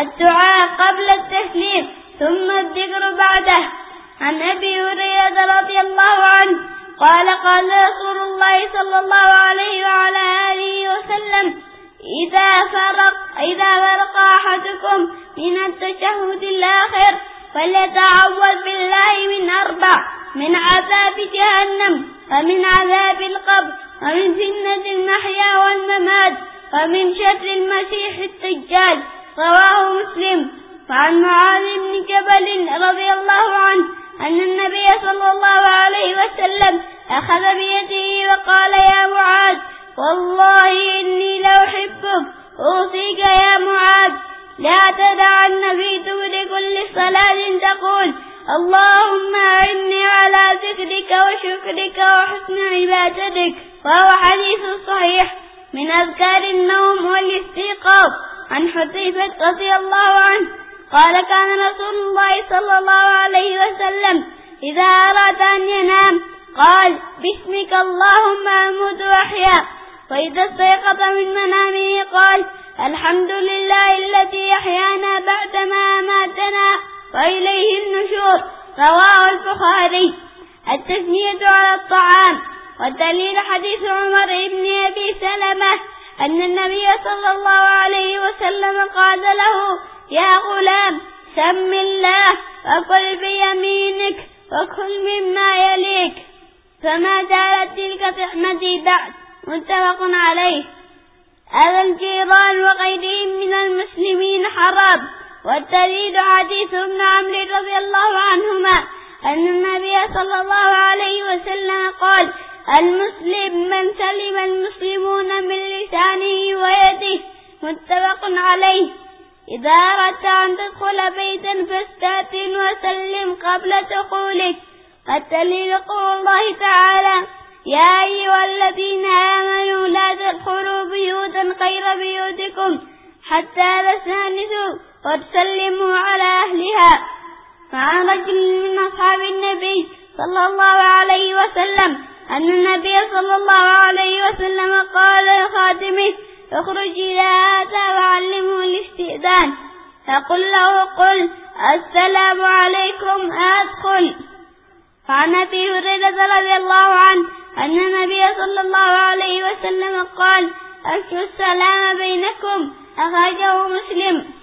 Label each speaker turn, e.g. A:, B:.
A: الدعاء قبل التسليم ثم الذكر بعده. عن أبي هريرة رضي الله عنه قال قال رسول الله صلى الله عليه وعلى آله وسلم إذا فرق, إذا فرق أحدكم من التشهد الآخر فليتعوذ بالله من أربع من عذاب جهنم ومن عذاب القبر ومن فتنة المحيا والممات ومن شر المسيح الدجال. رواه مسلم. وعن معاذ بن جبل رضي الله عنه أن النبي صلى الله عليه وسلم أخذ بيده وقال يا معاذ والله إني لأحبك أوصيك يا معاذ. لا تدعن في دور كل صلاة تقول اللهم أعني على ذكرك وشكرك وحسن عبادتك. وهو حديث صحيح من أذكار النوم والاستيقاظ. عن حذيفة رضي الله عنه قال كان رسول الله صلى الله عليه وسلم إذا أراد أن ينام قال باسمك اللهم أموت وأحيا وإذا استيقظ من منامه قال الحمد لله الذي أحيانا بعدما أماتنا وإليه النشور رواه البخاري. التثنية على الطعام والدليل حديث عمر بن أبي سلمة أن النبي صلى الله عليه وسلم قال له يا غلام سم الله وكل بيمينك وكل مما يليك. فما زالت تلك طعمتي بعد متفق عليه. هذا الجيران وغيرهم من المسلمين حرام والدليل حديث ابن عمرو رضي الله عنهما أن النبي صلى الله عليه وسلم قال المسلم من سلم المسلمون من لسانه متفق عليه. إذا أردت أن تدخل بيتا فاستأذن وسلم قبل دخولك الدليل قول الله تعالى. يا أيها الذين آمنوا لا تدخلوا بيوتا غير بيوتكم حتى تستأنسوا وتسلموا على أهلها. فعن رجل من أصحاب النبي صلى الله عليه وسلم أن النبي صلى الله عليه وسلم قال لخاتمه اخرج إلى الاستئذان فقل له قل السلام عليكم أدخل. فعن أبي هريرة رضي الله عنه أن النبي صلى الله عليه وسلم قال أفشوا السلام بينكم أخرجه مسلم.